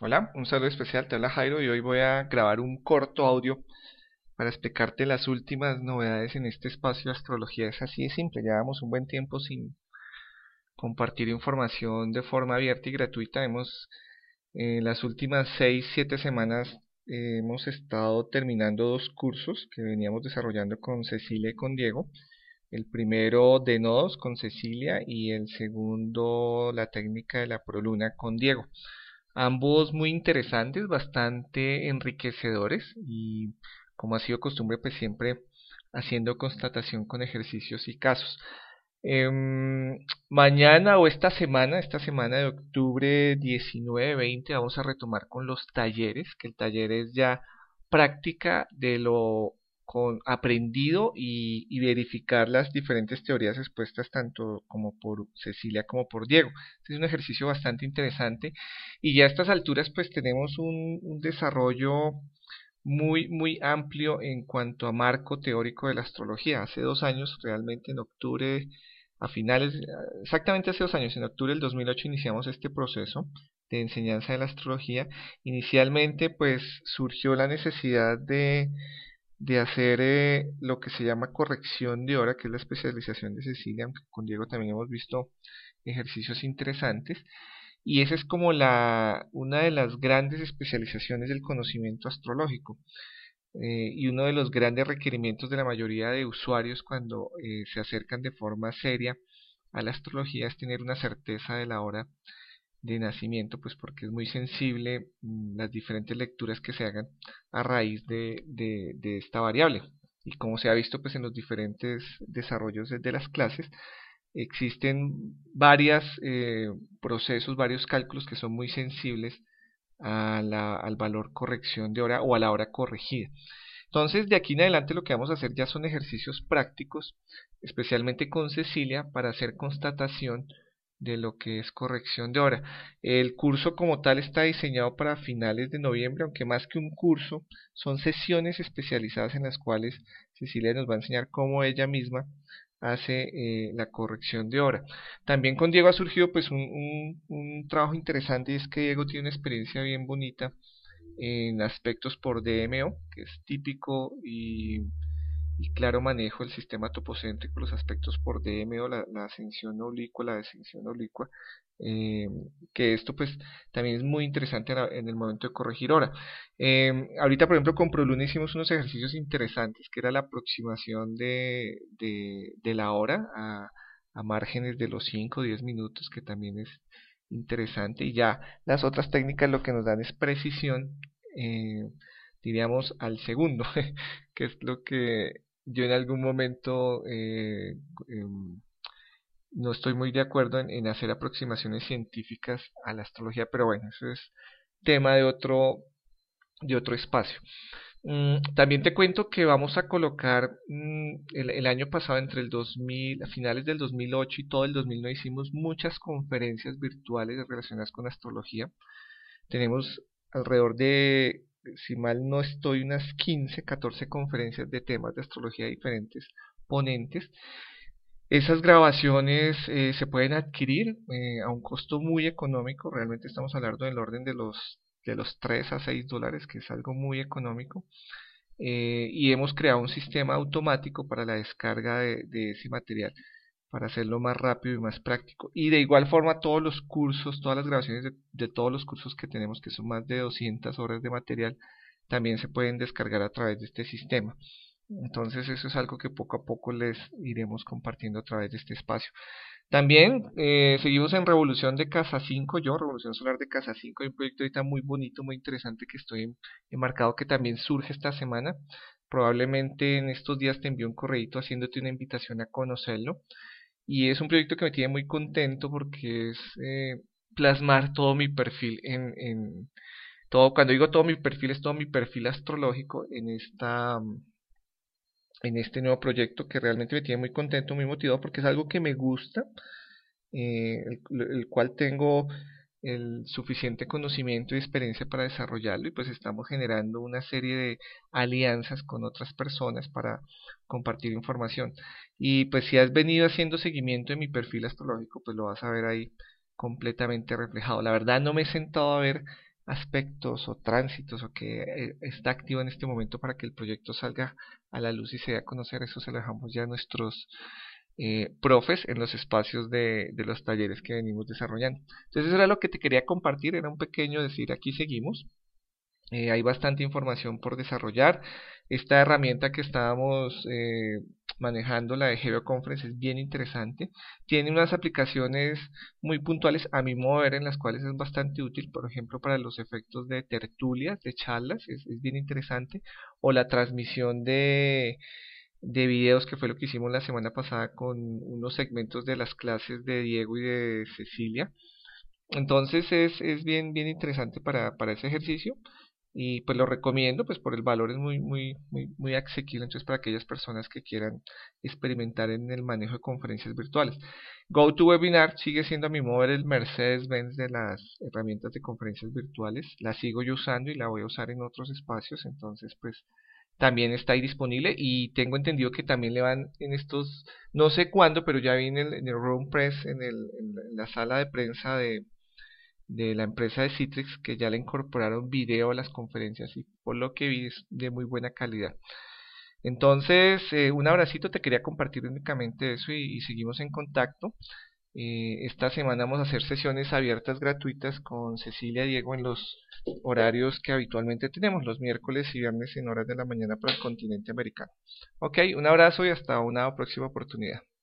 Hola, un saludo especial, te habla Jairo y hoy voy a grabar un corto audio para explicarte las últimas novedades en este espacio de astrología. Es así de simple, llevamos un buen tiempo sin compartir información de forma abierta y gratuita. Hemos, en las últimas 6-7 semanas, eh, hemos estado terminando dos cursos que veníamos desarrollando con Cecilia y con Diego. El primero de nodos con Cecilia y el segundo la técnica de la proluna con Diego ambos muy interesantes, bastante enriquecedores y como ha sido costumbre pues siempre haciendo constatación con ejercicios y casos. Em, mañana o esta semana, esta semana de octubre 19-20 vamos a retomar con los talleres, que el taller es ya práctica de lo con aprendido y, verificar las diferentes teorías expuestas tanto como por Cecilia como por Diego. Es un ejercicio bastante interesante y ya a estas alturas pues tenemos un, un desarrollo muy muy amplio en cuanto a marco teórico de la astrología. Hace dos años, realmente en octubre, a finales, exactamente hace dos años, en octubre del 2008 iniciamos este proceso de enseñanza de la astrología. Inicialmente pues surgió la necesidad de de hacer eh, lo que se llama corrección de hora, que es la especialización de Cecilia, aunque con Diego también hemos visto ejercicios interesantes. Y esa es como la, una de las grandes especializaciones del conocimiento astrológico. Eh, y uno de los grandes requerimientos de la mayoría de usuarios cuando eh, se acercan de forma seria a la astrología es tener una certeza de la hora de nacimiento, pues porque es muy sensible mm, las diferentes lecturas que se hagan a raíz de, de, esta variable. Y como se ha visto pues en los diferentes desarrollos de, las clases, existen varios eh, procesos, varios cálculos que son muy sensibles a la, al valor corrección de hora o a la hora corregida. Entonces, de aquí en adelante lo que vamos a hacer ya son ejercicios prácticos, especialmente con Cecilia, para hacer constatación de lo que es corrección de hora. El curso como tal está diseñado para finales de noviembre, aunque más que un curso, son sesiones especializadas en las cuales Cecilia nos va a enseñar cómo ella misma hace eh, la corrección de hora. También con Diego ha surgido pues un, un trabajo interesante y es que Diego tiene una experiencia bien bonita en aspectos por DMO, que es típico y y claro manejo del sistema topocéntrico, los aspectos por DMO, la, la ascensión oblicua, la descensión oblicua, eh, que esto pues también es muy interesante en el momento de corregir hora. Eh, ahorita por ejemplo con ProLuna hicimos unos ejercicios interesantes, que era la aproximación de, de, de la hora a, a márgenes de los 5 o 10 minutos, que también es interesante, y ya las otras técnicas lo que nos dan es precisión, eh, diríamos al segundo, que es lo que yo en algún momento eh, em, no estoy muy de acuerdo en, hacer aproximaciones científicas a la astrología, pero bueno, eso es tema de otro, de otro espacio. Mm, también te cuento que vamos a colocar mm, el, año pasado entre el 2000, a finales del 2008 y todo el 2009 hicimos muchas conferencias virtuales relacionadas con astrología. Tenemos alrededor de si mal no estoy, unas 15, 14 conferencias de temas de astrología diferentes ponentes. Esas grabaciones eh, se pueden adquirir eh, a un costo muy económico, realmente estamos hablando del orden de los, de los 3 a 6 dólares, que es algo muy económico. Eh, y hemos creado un sistema automático para la descarga de ese material para hacerlo más rápido y más práctico. Y de igual forma todos los cursos, todas las grabaciones de, todos los cursos que tenemos, que son más de 200 horas de material, también se pueden descargar a través de este sistema. Entonces eso es algo que poco a poco les iremos compartiendo a través de este espacio. También eh, seguimos en Revolución de Casa 5, yo, Revolución Solar de Casa 5, hay un proyecto ahorita muy bonito, muy interesante que estoy enmarcado que también surge esta semana. Probablemente en estos días te envío un correo haciéndote una invitación a conocerlo. Y es un proyecto que me tiene muy contento porque es eh, plasmar todo mi perfil en, en todo, cuando digo todo mi perfil, es todo mi perfil astrológico en esta en este nuevo proyecto que realmente me tiene muy contento, muy motivado porque es algo que me gusta, eh, el, cual tengo el suficiente conocimiento y experiencia para desarrollarlo y pues estamos generando una serie de alianzas con otras personas para compartir información. Y pues si has venido haciendo seguimiento de mi perfil astrológico pues lo vas a ver ahí completamente reflejado. La verdad no me he sentado a ver aspectos o tránsitos o que eh, está activo en este momento para que el proyecto salga a la luz y se dé a conocer, eso se lo dejamos ya a nuestros eh, profes en los espacios de, los talleres que venimos desarrollando. Entonces eso era lo que te quería compartir, era un pequeño decir aquí seguimos. Eh, hay bastante información por desarrollar. Esta herramienta que estábamos eh, manejando, la de Conference, es bien interesante. Tiene unas aplicaciones muy puntuales, a mi modo ver, en las cuales es bastante útil. Por ejemplo, para los efectos de tertulias, de charlas, es bien interesante. O la transmisión de de videos que fue lo que hicimos la semana pasada con unos segmentos de las clases de Diego y de Cecilia. Entonces es, es bien, bien interesante para, para ese ejercicio y pues lo recomiendo pues por el valor es muy muy muy muy asequible entonces para aquellas personas que quieran experimentar en el manejo de conferencias virtuales GoToWebinar sigue siendo a mi modo el Mercedes-Benz de las herramientas de conferencias virtuales la sigo yo usando y la voy a usar en otros espacios entonces pues también está ahí disponible y tengo entendido que también le van en estos, no sé cuándo, pero ya vi en el, Room Press, en, el, en la sala de prensa de, de la empresa de Citrix, que ya le incorporaron video a las conferencias y por lo que vi es de muy buena calidad. Entonces, eh, un abracito, te quería compartir únicamente eso y seguimos en contacto. Eh, esta semana vamos a hacer sesiones abiertas gratuitas con Cecilia y Diego en los horarios que habitualmente tenemos, los miércoles y viernes en horas de la mañana para el continente americano. Ok, un abrazo y hasta una próxima oportunidad.